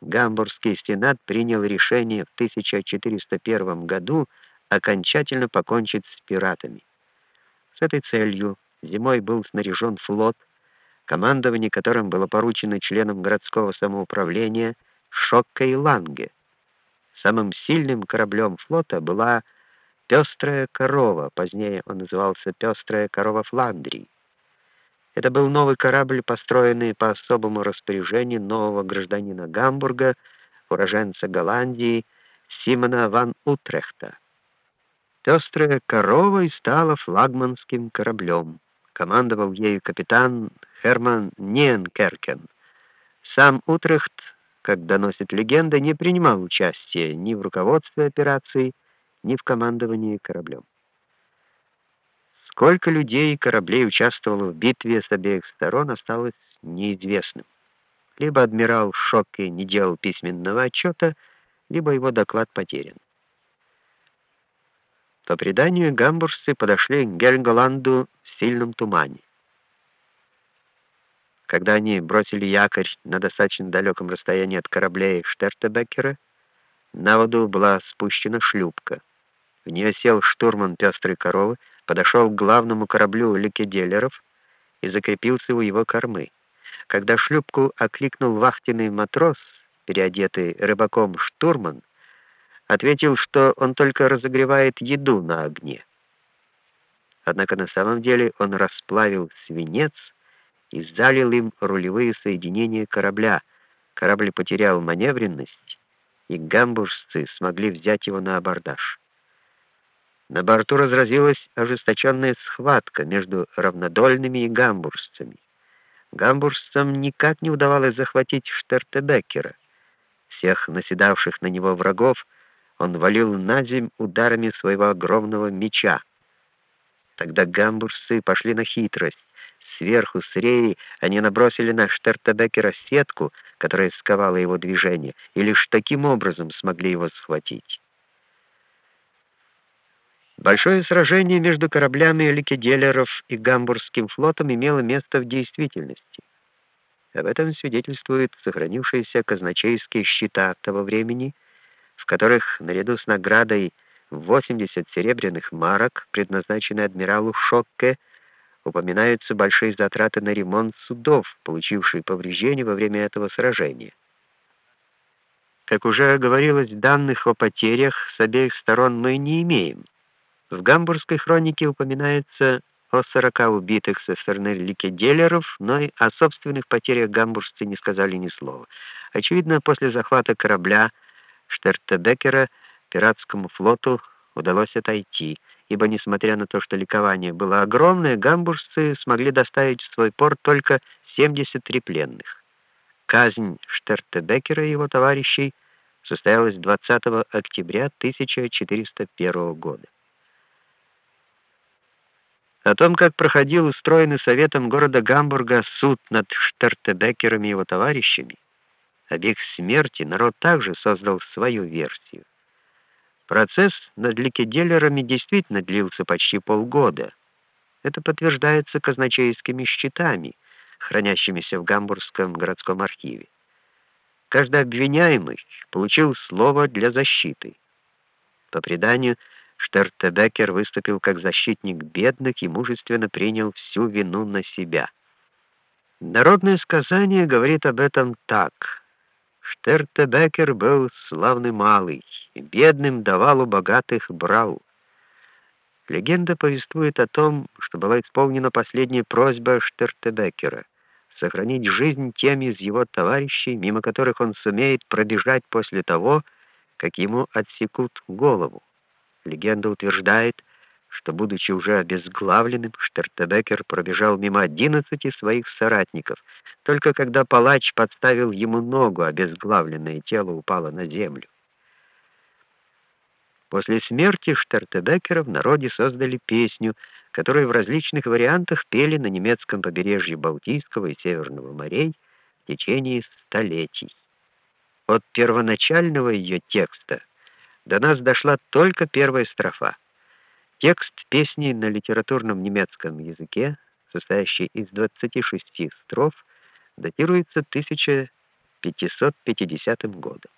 Гамбургский сенат принял решение в 1401 году окончательно покончить с пиратами. С этой целью зимой был снаряжен флот, командование которым было поручено членам городского самоуправления Шокка и Ланге. Самым сильным кораблем флота была «Пестрая корова», позднее он назывался «Пестрая корова Фландрии». Это был новый корабль, построенный по особому распоряжению нового гражданина Гамбурга, уроженца Голландии, Симона ван Утрехта. Пестрая корова и стала флагманским кораблем. Командовал ею капитан Херман Ниенкеркен. Сам Утрехт, как доносит легенда, не принимал участия ни в руководстве операции, ни в командовании кораблем. Сколько людей и кораблей участвовало в битве с обеих сторон, осталось неизвестным. Либо адмирал в шоке не делал письменного отчета, либо его доклад потерян. По преданию, гамбуржцы подошли к Гельголанду в сильном тумане. Когда они бросили якорь на достаточно далеком расстоянии от кораблей Штертебекера, на воду была спущена шлюпка. В нее сел штурман пестрой коровы, подошел к главному кораблю ликеделеров и закрепился у его кормы. Когда шлюпку окликнул вахтенный матрос, переодетый рыбаком штурман, ответил, что он только разогревает еду на огне. Однако на самом деле он расплавил свинец и залил им рулевые соединения корабля. Корабль потерял маневренность, и гамбуржцы смогли взять его на абордаж. На борту разразилась ожесточенная схватка между равнодольными и гамбуржцами. Гамбуржцам никак не удавалось захватить Штертебеккера. Всех наседавших на него врагов он валил на земь ударами своего огромного меча. Тогда гамбуржцы пошли на хитрость. Сверху, с реи, они набросили на Штертебеккера сетку, которая сковала его движение, и лишь таким образом смогли его схватить. Большое сражение между кораблями ликеделеров и Гамбургским флотом имело место в действительности. Об этом свидетельствуют сохранившиеся казначейские счета того времени, в которых наряду с наградой в 80 серебряных марок, предназначенной адмиралу Шокке, упоминаются большие затраты на ремонт судов, получившие повреждения во время этого сражения. Как уже говорилось, данных о потерях с обеих сторон мы не имеем. В гамбургской хронике упоминается о 40 убитых со стороны ликеделеров, но и о собственных потерях гамбуржцы не сказали ни слова. Очевидно, после захвата корабля Штертебекера пиратскому флоту удалось отойти, ибо, несмотря на то, что ликование было огромное, гамбуржцы смогли доставить в свой порт только 73 пленных. Казнь Штертебекера и его товарищей состоялась 20 октября 1401 года. О том, как проходил устроенный советом города Гамбурга суд над Штертебекером и его товарищами, об их смерти народ также создал свою версию. Процесс над ликеделерами действительно длился почти полгода. Это подтверждается казначейскими счетами, хранящимися в Гамбургском городском архиве. Каждый обвиняемый получил слово для защиты. По преданию, Штертебекер выступил как защитник бедных и мужественно принял всю вину на себя. Народное сказание говорит об этом так. Штертебекер был славный малый, бедным давал у богатых брал. Легенда повествует о том, что была исполнена последняя просьба Штертебекера — сохранить жизнь тем из его товарищей, мимо которых он сумеет пробежать после того, как ему отсекут голову. Легенда утверждает, что, будучи уже обезглавленным, Штертебекер пробежал мимо одиннадцати своих соратников. Только когда палач подставил ему ногу, обезглавленное тело упало на землю. После смерти Штертебекера в народе создали песню, которую в различных вариантах пели на немецком побережье Балтийского и Северного морей в течение столетий. От первоначального ее текста до нас дошла только первая строфа. Текст песни на литературном немецком языке, состоящий из 26 строф, датируется 1500 1550 годом.